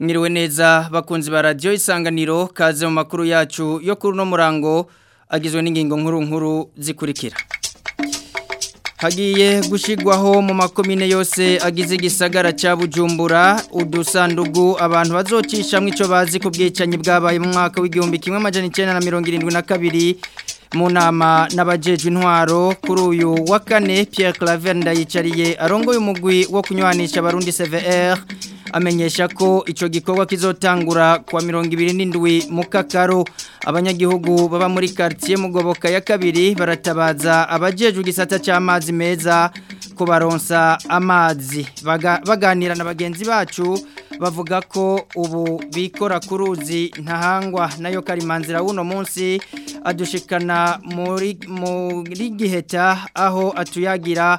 mwiriwe neza bakunzi ba radiyo isanganiro kaze mu makuru yacu yo kuri uno murango agizwe n'ingingo nkuru nkuru zikurikira hagiye gushyirwaho mu makomine yose agize igisagara cya bujumbura udusandugu abantu bazocishamo icyo bazi ku bwicanyi bwabaye mu mwaka w'igihumbi kimwe amajana icyenda mirongo irindwi na kabiri mu nama n'abajeje intwaro kuri uyu wa kane Pierre Claver ndayicariye arongoye umugwi wo kunywanisha abarundi CVR amenyesha ko icyo gikorwa kizotangura kwa wa mirongo ibiri n'indwi mu kakaro abanyagihugu baba muri karitsiye mugoboka ya kabiri baratabaza abajeje igisata cy'amazi meza ko baronsa amazi baganira na bagenzi bacu bavuga ko ubu bikora ku ruzi ntahangwa nayo karimanzira w'uno munsi adushikana muri giheta aho atuyagira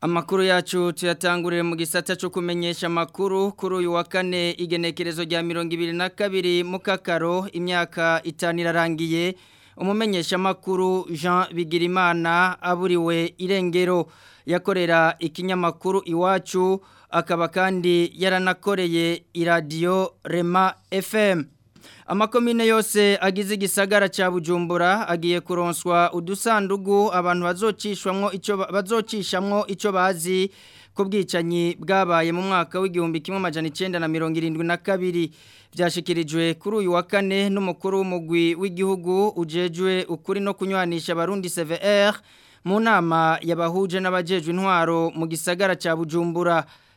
Amakuru yacu tuyatangurire mu gisata cyo kumenyesha amakuru kuri uyu wa kane igenekerezo rya mirongo ibiri na kabiri mu kakaro imyaka itanu irarangiye umumenyeshamakuru Jean Bigirimana aburiwe irengero yakorera ikinyamakuru iwacu akaba kandi yaranakoreye iradiyo Rema FM amakomine yose agize igisagara cya bujumbura agiye kuronswa udusandugu abantu bazocishwamwo icyo bazocishamwo icyo bazi ko bwicanyi bwabaye mu mwaka w'igihumbi kimwe amajana icyenda na mirongo irindwi na kabiri byashyikirijwe kuri uyu wa kane n'umukuru w'umugwi w'igihugu ujejwe ukuri no kunywanisha abarundi cvr mu nama yabahuje n'abajejwe intwaro mu gisagara cya bujumbura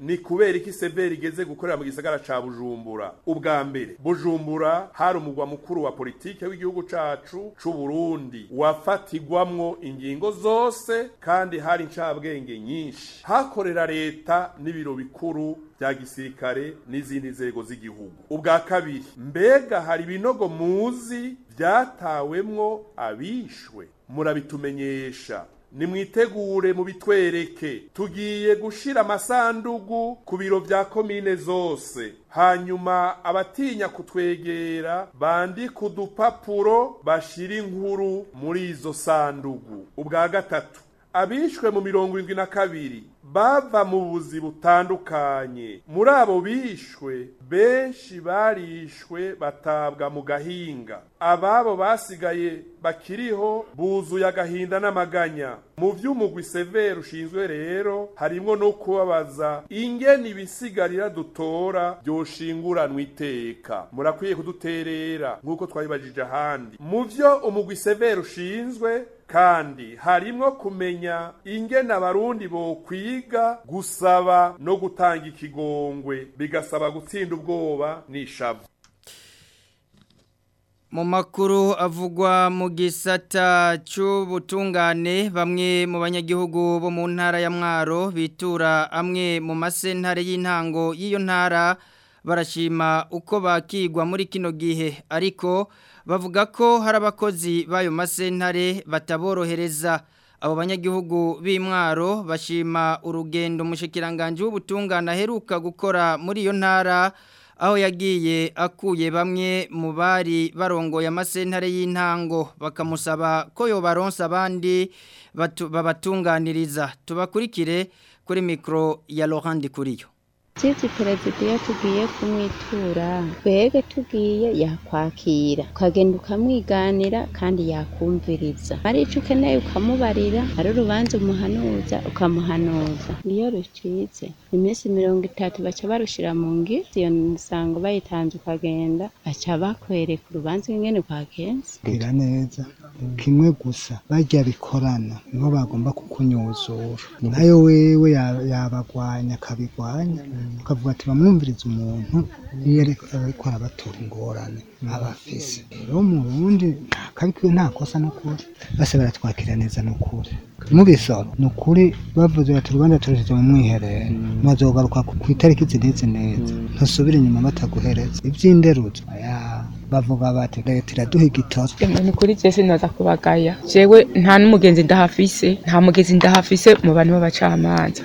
ni kubera iki severi igeze gukorera mu gisagara ca bujumbura ubwa mbere bujumbura hari umugwa mukuru wa politiki w'igihugu cacu Burundi wafatigwamwo ingingo zose kandi hari incabwenge nyinshi hakorera leta n'ibiro bikuru bya gisirikare n'izindi nzego z'igihugu ubwa kabiri mbega hari ibinogo muzi byatawemwo abishwe murabitumenyesha nimwitegure mubitwereke tugiye gushira amasandugu ku biro bya komine zose hanyuma abatinya kutwegera bandike udupapuro bashira inkuru muri izo sandugu ubwa gatatu abishwe mu mirongo indwi na kabiri bava mu buzi butandukanye muri abo bishwe benshi barishwe batabwa mu gahinga ababo basigaye bakiriho buzuye agahinda n'amaganya mu by'umugwi severi ushinzwe rero harimo no kubabaza ingeni ibisigarira dutora byoshinguranwa iteka murakwiye kuduterera nk'uko twabibajije ahandi mu byo umugwi severi ushinzwe kandi harimo kumenya ingeni abarundi bokwiga biga gusaba no gutanga ikigongwe bigasaba gutsinda ubwoba n'ishavu mu makuru avugwa mu gisata cy'ubutungane bamwe mu banyagihugu bo mu ntara ya mwaro bitura amwe mu masentare y'intango y'iyo ntara barashima uko bakigwa muri kino gihe ariko bavuga ko hari abakozi b'ayo masentare bataborohereza abo banyagihugu b'imwaro bashima urugendo mushikiranganje w'ubutungane aheruka gukora muri iyo ntara aho yagiye akuye bamwe mu bari barongoye amasentare y'intango bakamusaba ko baronsa abandi babatunganiriza tubakurikire kuri mikoro ya Laurent Kuriyo Vyizi perezida iyo tugiye kumwitura twebwe tugiye yakwakira ukagenda ukamwiganira kandi yakwumviriza hari ico ukeneye ukamubarira hari urubanza umuhanuza ukamuhanuza iyo rucitse iminsi mirongo itatu baca barushira mu ngizi iyo misango bayitanze ukagenda baca bakwereka urubanza ingene rwagenze bwira neza kimwe gusa bajya bikorana niho bagomba kukunyuzura nayo wewe yabagwanya akabigwanya ukavuga ati bamwumvirize umuntu iyo ariko arabatura ingorane aba afise rero mu burundi nta kosa n'ukuri bose baratwakira neza n'ukuri mu bisoro ni ukuri bavuze bati urubanza turushize mu mwiherero muzogaruka ku itariki zinizi neza ntusubire inyuma bataguhereza iby'inderuzo bavuga bati leta iraduha igitoro ni kuri je sinaza kubagaya jewe nta n'umugenzi ndahafise nta mugenzi ndahafise mu bantu b'abacamanza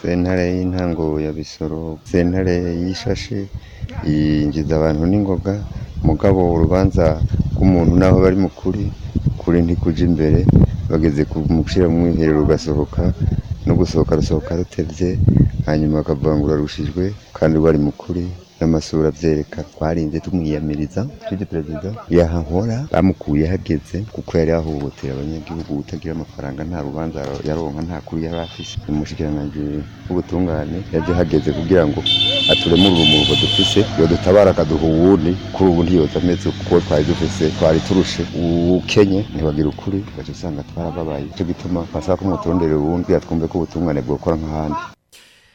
sentare y'intango ya bisoro sentare y'ishashi yinjiza abantu n'ingoga mugabo urubanza rw'umuntu naho bari mukuri kuri ntikuja imbere bageze ku mushyira mu mwiherero ugasohoka no gusohoka rusohoka rutebye hanyuma akavangura rushijwe kandi bari mu kuri n'amasura abyereka twarinze tumwiyamiriza tujye perezida yahahora bamukuye hageze kuko yari yahohotera abanyagihugu utagira amafaranga nta rubanza yaronka nta kuri yari afise umushikiranganji w'ubutungane yaje hageze kugira ngo aturemure urumurwa dufise yodutabara akaduha ubundi kuri ubu ntiyoza ameze kuko twari dufise twari turushe ukenye ntibagira ukuri ugaca usanga twarababaye nicyo gituma basaba ko muturonderera uwundi atwumve ko ubutungane bwokora nk'ahandi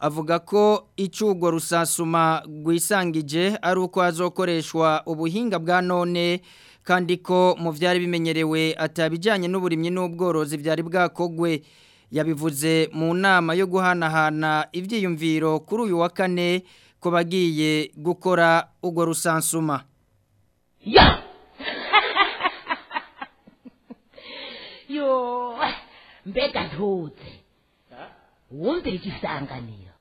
avuga ko icugwa rusasuma gwisangije ari uko azokoreshwa ubuhinga bwa none kandi ko mu byari bimenyerewe atabijyanye n'uburimyi n'ubworozi byari bwakogwe yabivuze mu nama yo guhanahana ibyiyumviro kuri uyu wa kane ko bagiye gukora urwo rusansuma mbega ntuze wumvira igisanganiro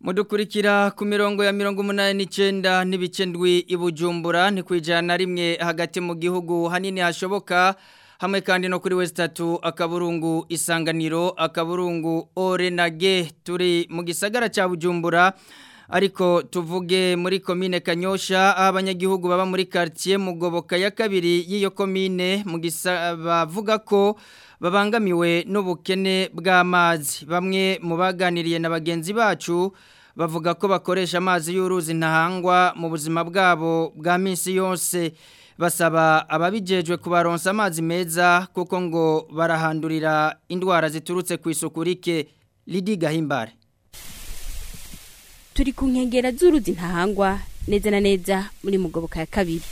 mudukurikira ku mirongo ya mirongo umunani n'icyenda n'ibice ndwi i bujumbura ni ku rimwe hagati mu gihugu hanini hashoboka hamwe kandi no kuri wese itatu akaburungu isanganiro akaburungu orenage turi mu gisagara cya bujumbura ariko tuvuge muri komine kanyosha abanyagihugu baba muri quartier mugoboka ya kabiri y'iyo komine mu bavuga ko babangamiwe n'ubukene bw'amazi bamwe mu baganiriye na bagenzi bacu bavuga ko bakoresha amazi y'uruzi ntahangwa mu buzima bwabo bwa minsi yose basaba ababijejwe kubaronsa amazi meza kuko ngo barahandurira indwara ziturutse ku isuku rike Lidi Gahimbare turi ku nkengero z'uruzi ntahangwa neza na neza muri mugoboka ya kabiri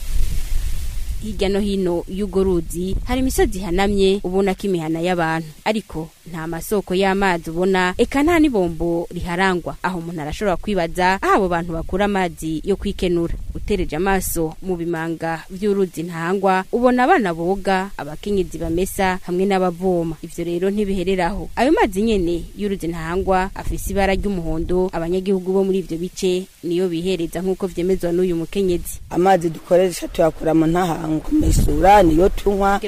hirya no hino y'ubwo ruzi hari imisozi ihanamye ubona ko imihana y'abantu ariko nta masoko y'amazi ubona eka nta n'ibombo riharangwa aho umuntu arashobora kwibaza aho abo bantu bakura amazi yo kwikenura utereje amaso mu bimanga by'uruzi ntahangwa ubona abana boga abakenyezi bamesa hamwe n'abavoma ibyo rero ntibihereraho ayo mazi nyene y'uruzi ntahangwa afise ibara ry'umuhondo abanyagihugu bo muri ibyo bice niyo bihereza nk'uko vyemezwa n'uyu mukenyezi amazi dukoresha tuyakura mu ntahangwa kumesura niyo tunywa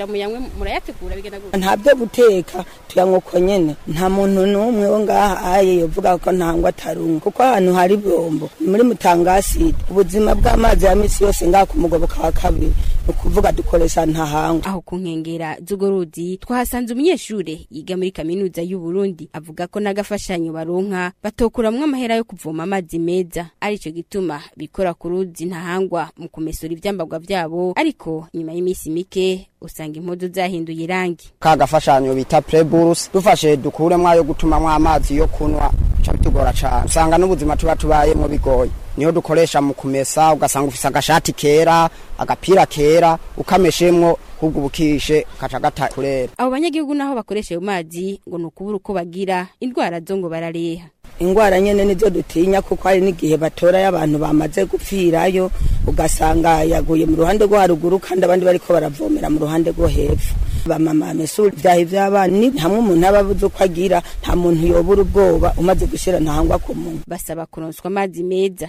ntabyo guteka tuyanywa uko nyine nta muntu n'umwe wo ngaha aye yovuga ko ntangwa atarunywa kuko ahantu hari bombo ni muri mutangaside ubuzima bw'amazi ya minsi yose ngaha ku mugoboka wa kabiri ni ukuvuga dukoresha ntahangwa aho ku nkengera z'ugorodi twahasanze umunyeshuri yiga muri kaminuza y'u Burundi avuga ko n'agafashanyo baronka batokuramwo amahera yo kuvoma amazi meza arico gituma bikora ku ruzi ntahangwa mu kumesura ivyambagwa byabo ariko ariko nyuma y'iminsi mike usanga impudu zahinduye irangi ka gafashanyo bita preburus dufashe dukure ayo gutumamo amazi yo kunywa bica bitugora cane usanga n'ubuzima tuba tubayemwo bigoye niyo dukoresha mu kumesa ugasanga ufise agashati kera agapira kera ukameshemwo ahubwo bukishe kaca gatakurera abo banyagihugu naho bakoresheje amazi ngo ni ukubura uko bagira indwara zo ngo barareha indwara nyine nizo dutinya kuko hari n'igihe batorayo abantu bamaze gupfirayo ugasanga yaguye mu ruhande rwo haruguru kandi abandi bariko baravomera mu ruhande rwo hepfo bamama mesuri vyahe vy'abana ni hamwe umuntu aba abuze uko agira nta muntu yobura ubwoba umaze gushyira ntahangwa ku muntu basaba kuronswa amazi meza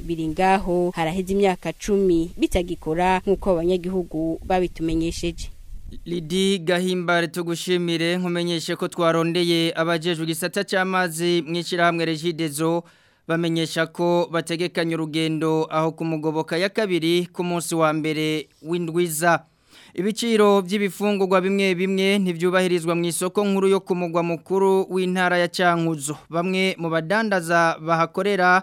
biri ngaho haraheze imyaka cumi bitagikora nk'uko abanyagihugu babitumenyesheje Lidi gahimbare tugushimire nkumenyeshe ko twarondeye abajejwe gisata cy'amazi mwishirahamwe regidezo bamenyesha ko bategekanye urugendo aho kumugoboka ya kabiri ku munsi wa mbere w'indwiza ibiciro by'ibifungurwa bimwe bimwe ntibyubahirizwa mu isoko nkuru yo kumugwa mukuru w'intara ya cyankuzo bamwe mu badandaza bahakorera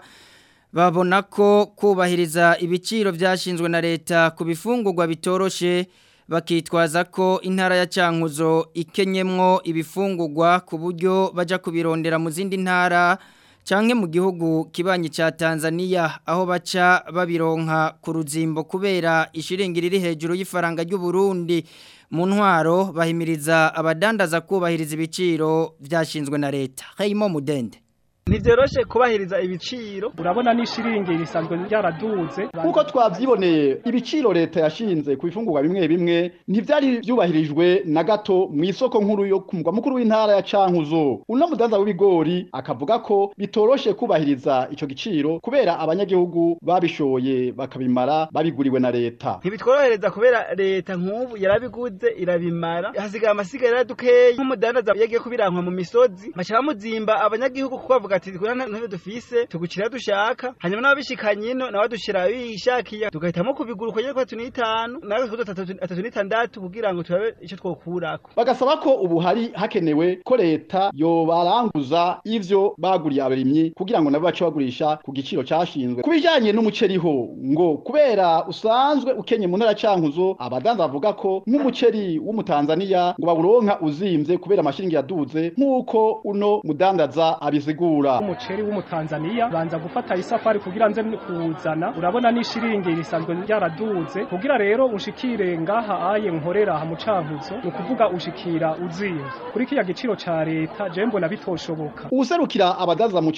babona ko kubahiriza ibiciro byashinzwe na leta ku bifungurwa bitoroshye, bakitwaza ko intara ya cyankuzo ikenyemwo ibifungugwa ku buryo bajya kubirondera mu zindi ntara cyangwa mu gihugu kibanyi cya Tanzania aho baca babironka ku ruzimbo kubera ishiringi riri hejuru y'ifaranga ry'u Burundi mu ntwaro bahimiriza abadandaza kubahiriza ibiciro byashinzwe na leta heyimo mudende ntibyoroshye kubahiriza ibiciro urabona n'ishiringi risanzwe ryaraduze kuko twabyiboneye ibiciro leta yashinze ku bifungurwa bimwe bimwe ntibyari byubahirijwe na gato mu isoko nkuru yo kumva mukuru w'intara ya Cankuzo uno mudanza w'ibigori akavuga ko bitoroshye kubahiriza icyo giciro kubera abanyagihugu babishoye bakabimara babiguriwe na leta ntibitworohereza kubera leta nk'ubu yarabiguze irabimara hasigaye amasigara dukeye nk'umudandaza yagiye kubirankwa mu misozi baca bamuzimba abanyagihugu kuko bavuga ati twirana ntebe dufise tugukira dushaka hanyuma n'ababishikanye ino nawe dushira bishakiye tugahitamo kubiguruka nyako tunitanu nawe kudo atatu nitandatu kugira ngo turabe ico twokurako bagasaba ko ubu hari hakenewe ko leta yobaranguza ibyo baguriye abarimyi kugira ngo nabo bace bagurisha ku giciro cashinzwe kubijanye n'umuceri ho ngo kubera usanzwe ukenye mu ntara cankuzo abadanza bavuga ko nk'umuceri w'umutanzania ngo bawuronka uzimvye kubera amashiringi yaduze nk'uko uno mudandaza abisigura kugura umuceri w'umutanzaniya banza gufata isafari kugira nze kuwuzana urabona n'ishiringi risanzwe ryaraduze kugira rero ushikire ngaha aye nkorera ha mucankuzo ni ukuvuga ushikira uziye kuri kiya giciro cya leta je mbona bitoshoboka uwuserukira abadaza mu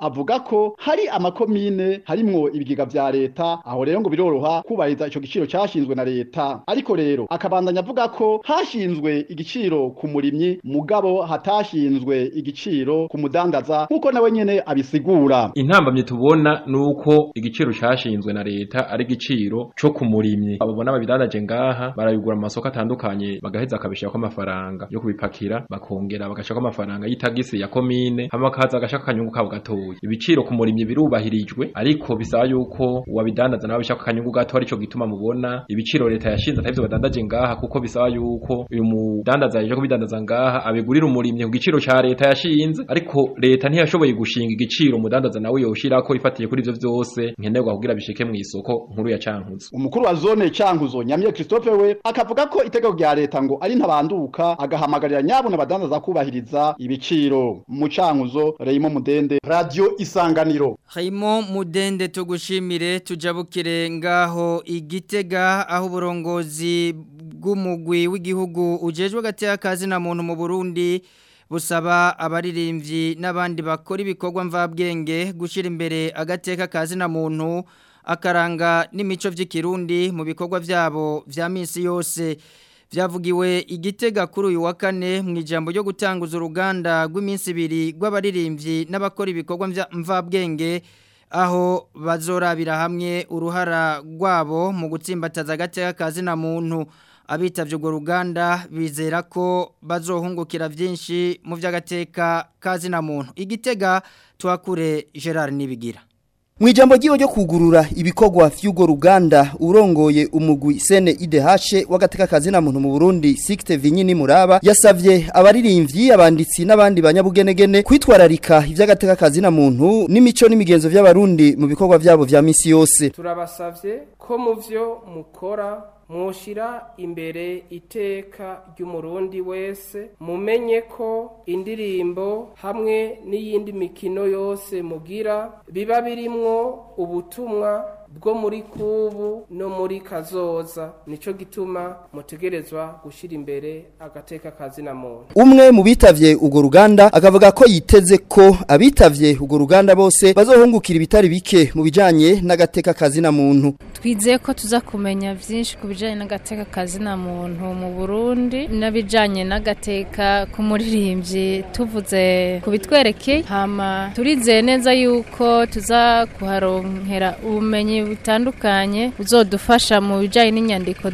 avuga ko hari amakomine harimwo ibigega vya leta aho rero ngo biroroha kubahiriza ico giciro cashinzwe na leta ariko rero akabandanya avuga ko hashinzwe igiciro ku murimyi mugabo hatashinzwe igiciro ku mudandaza nk'uko nawe nyine abisigura intambamye tubona ni uko igiciro cyashinzwe na leta ari igiciro cyo kumurimye ababona babidandaje ngaha barabigura mu masoko atandukanye bagaheza akabishaka amafaranga yo kubipakira bakongera bagashaka amafaranga y'itagisi ya komine hama kaza agashaka akanyungu kabo gatoya ibiciro kumurimye birubahirijwe ariko bisaba yuko wabidandaza nawe bishaka kanyungu gato arico gituma mubona ibiciro leta yashinze atavyo badandaje ngaha kuko bisaba yuko uyu mudandaza yaje kubidandaza ngaha abigurira umurimye ku giciro cya leta yashinze ariko leta ntiya yashoboye gushinga igiciro umudandaza nawe yoshyira ko ifatiye kuri ivyo byose nkenerwa kugira bishike mu isoko nkuru ya Cankuzo umukuru wa zone Cankuzo nyamye Christophe we akavuga ko itegeko rya leta ngo ari ntabanduka agahamagarira nyabona abadandaza kubahiriza ibiciro mu Cankuzo Raymond Mudende Radio Isanganiro Raymond Mudende tugushimire tujabukire ngaho igitega aho burongozi bw'umugwi w'igihugu ujejwe hagati yakazi na muntu mu Burundi busaba abaririmbyi n'abandi bakora ibikorwa mvabwenge gushyira imbere agateka ka zina muntu akaranga n'imico by'ikirundi mu bikorwa byabo bya minsi yose byavugiwe igitega kuri uyu wa kane mu ijambo ryo gutanguza uruganda rw'iminsi ibiri rw'abaririmbyi n'abakora ibikorwa mvabwenge aho bazorabira hamwe uruhara rwabo mu gutsimbataza agateka ka zina muntu Abita urwo ruganda bizera ko bazohungukira byinshi mu by'agateka kazi na muntu igitega tuhakure gerard n'ibigira mu ijambo ry'iwe ryo kugurura ibikorwa by'urwo ruganda urongoye umugwi sene idehashe w'agateka kazi na muntu mu burundi sikite vinyini muraba yasabye abaririmbyi abanditsi n'abandi banyabugenegene kwitwararika iby'agateka kazi na muntu n'imico n'imigenzo by'abarundi mu bikorwa byabo bya minsi yose turabasabye ko mu byo mukora mushyira imbere iteka ry'umurundi wese mumenye ko indirimbo hamwe n'iyindi mikino yose mugira biba birimwo ubutumwa bwo muri kubu no muri kazoza nico gituma mutegerezwa gushira imbere agateka kazina muntu umwe mu bitavye ugo ruganda akavuga ko yiteze ko abitavye ugo ruganda bose bazohungukira ibitari bike mu bijanye n'agateka na muntu twizeye ko tuza kumenya byinshi ku bijanye n'agateka na muntu mu Burundi n'abijanye n'agateka muririmbyi tuvuze kubitwerekeye hama turizeye neza yuko tuza kuharonkera ubumenyi bitandukanye uzodufasha mu bijyanye n'inyandiko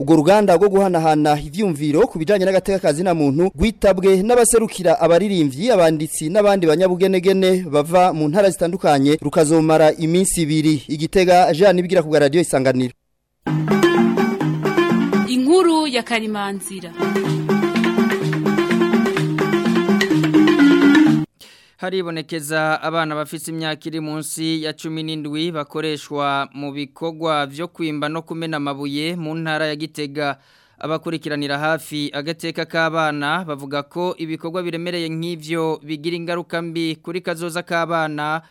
urwo ruganda rwo guhanahana ibyumviro ku bijyanye n'agateka na muntu rwitabwe n'abaserukira abaririmbyi abanditsi n'abandi banyabugenegene bava mu ntara zitandukanye rukazomara iminsi ibiri igitega jean ibwira ku radiyo isanganiro inkuru ya karimanzira haribonekeza abana bafite imyaka iri munsi ya cumi n'indwi bakoreshwa mu bikorwa byo kwimba no kumena amabuye mu ntara ya gitega abakurikiranira hafi agateka k'abana bavuga ko ibikorwa biremereye nk'ibyo bigira ingaruka mbi kuri kazoza k'abana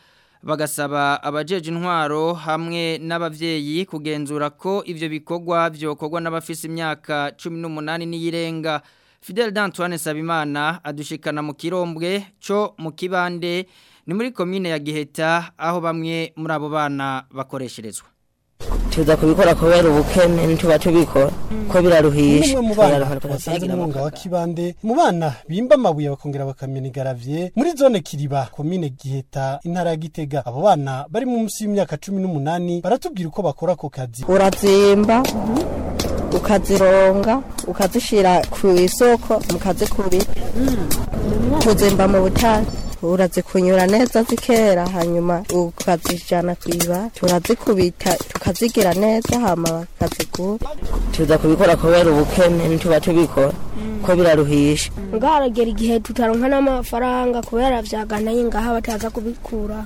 bagasaba abajeje intwaro hamwe n'ababyeyi kugenzura ko ibyo bikorwa by’okogwa n'abafite imyaka cumi n'umunani n'iyirenga Fidel D'Antoine Sabimana adushikana mu kirombwe cyo mu kibande ni muri komine ya Giheta aho bamwe muri abo bana bakoresherezwa tuza kubikora kubera ubukene nituba tubikora ko biraruhishe mu bana mu bana bimba amabuye bakongera bakamena igaravye muri zone kiriba komine giheta intara ya gitega abo bana bari mu munsi y'imyaka cumi n'umunani baratubwira uko bakora ako kazi urazimba ukazironga ukazishyira ku isoko mukazikubira mba mu butari urazikunyura neza zikera hanyuma ukazijana ku iba turazikubita tukazigira neza hama bakazigura tuza kubikora kubera ubukene ntituba tubikora ko biraruhisha ngaho igihe tutaronka n'amafaranga kubera byagananye ngaho bataza kubikura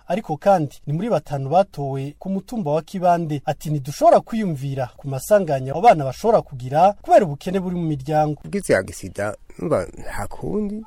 ariko kandi ni muri batanu batowe ku mutumba wa kibande ati ntidushobora kwiyumvira ku masanganya abana bashobora kugira kubera ubukene buri mu miryango ubwizi ya gisida nta kundi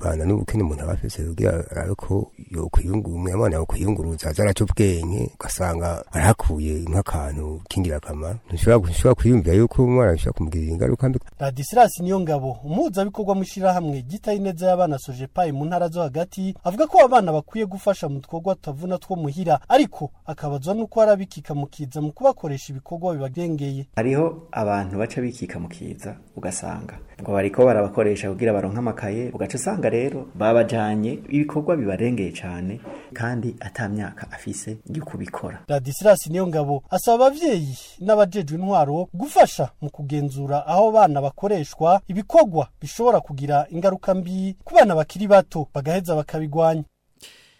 bananiwe gukina umuntu aba afise kugira arabe ko yokwiyungurura umwana yokwiyunguruza azana cy'ubwenge ugasanga arahakuye nk'akantu k'ingirakamaro ntushobora kwiyumvira yuko umwana ashobora kumugirira ingaruka mbi radisilas niyo ngabo umuhuzabikorwa mu ishyirahamwe neza y'abana sojepayi mu ntara zo hagati avuga ko abana bakwiye gufasha mu twokorwa tavuna two muhira ariko akabazwa n'uko harabikika mu kiza mu kubakoresha ibikorwa bibagengeye hariho abantu baca bikika mu kiza ugasanga ngo bariko barabakoresha kugira baronke amakaye ugaca usanga rero babajanye ibikorwa bibarengeye cyane kandi atamyaka afise yo kubikora Radislas niyo ngabo asaba ababyeyi n'abajejwe intwaro gufasha mu kugenzura aho bana bakoreshwa ibikorwa bishobora kugira ingaruka mbi ku bana bakiri bato bagaheza bakabigwanya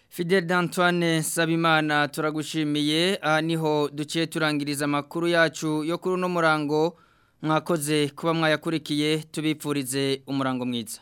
Fidel Antoine Sabimana turagushimiye aha niho duciye turangiriza amakuru yacu yo kuri uno murango mwakoze kuba mwayakurikiye tubipfurize umurango mwiza